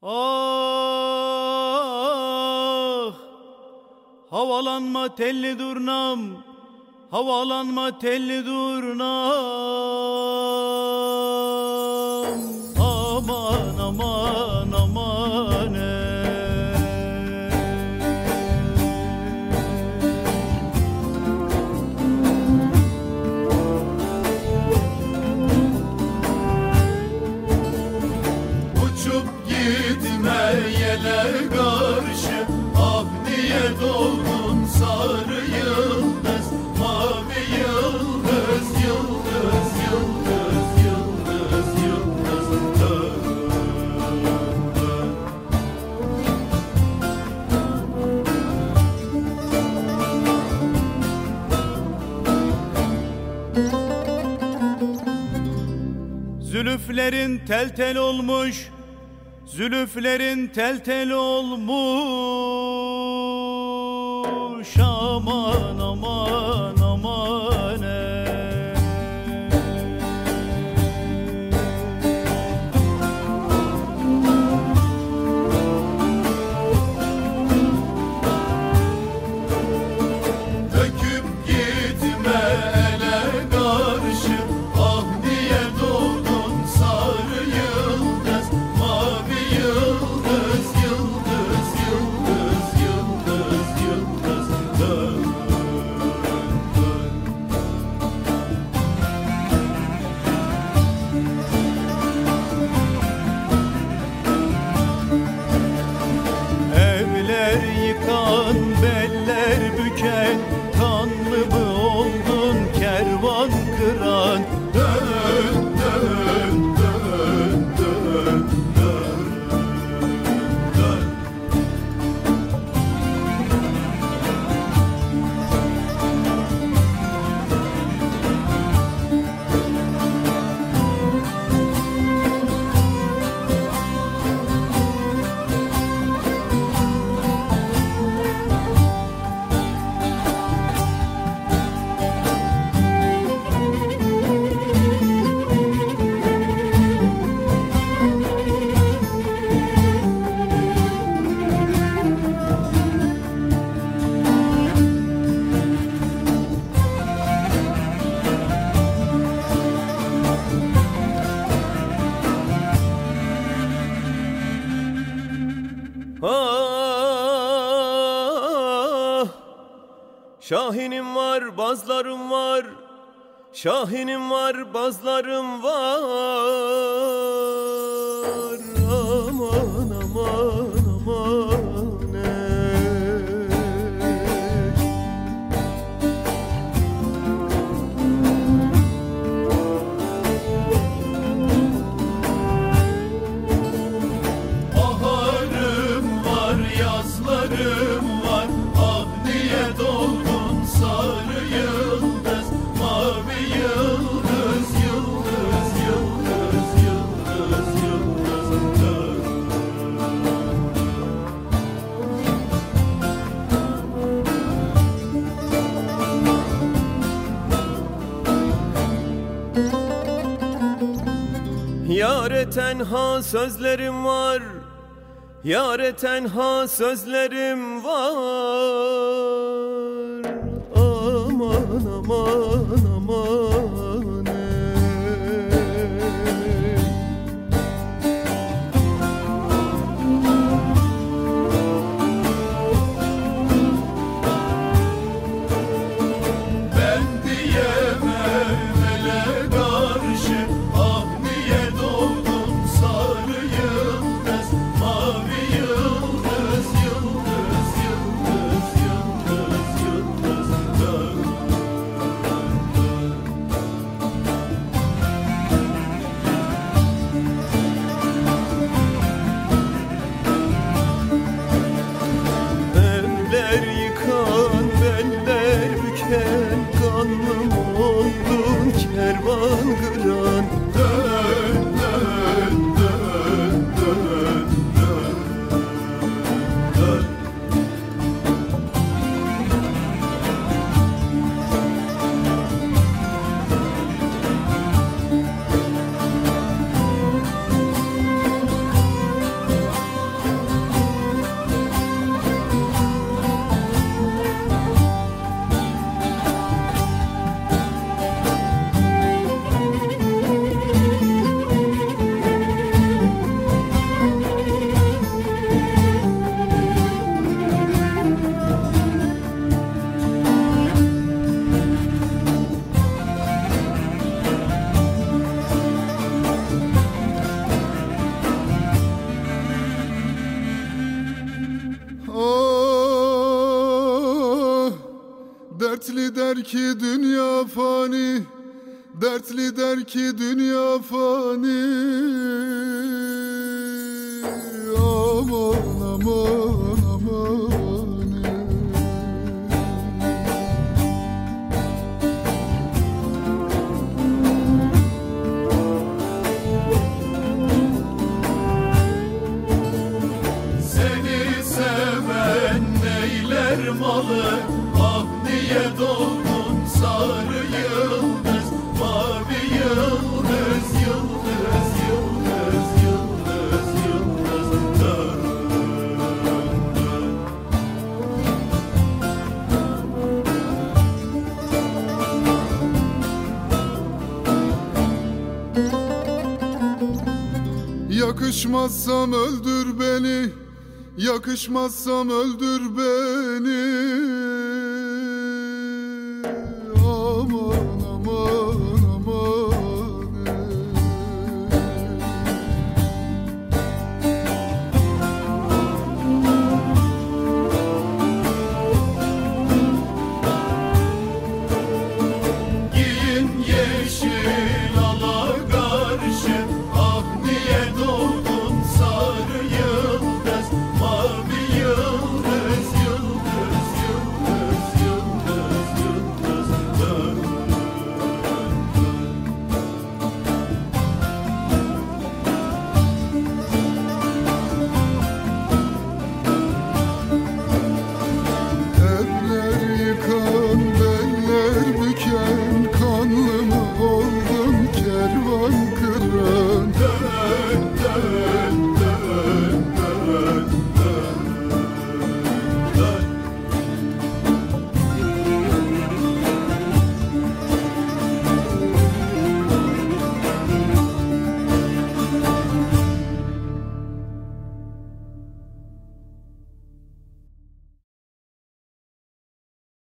Ah Havalanma telli durnam Havalanma telli durnam Aman aman gitmeyene karşı Ah niye doğdun sarı yıldız Mavi yıldız, yıldız, yıldız, yıldız, yıldız. Zülüflerin tel tel olmuş Zülüflerin tel tel olmuş Şahinim var, bazlarım var. Şahinim var, bazlarım var. Aman aman Yare tenha sözlerim var. Yare tenha sözlerim var kervan kıran dön. Ki dünya fani Dertli der ki dünya fani. Aman aman Yakışmazsam öldür beni Yakışmazsam öldür beni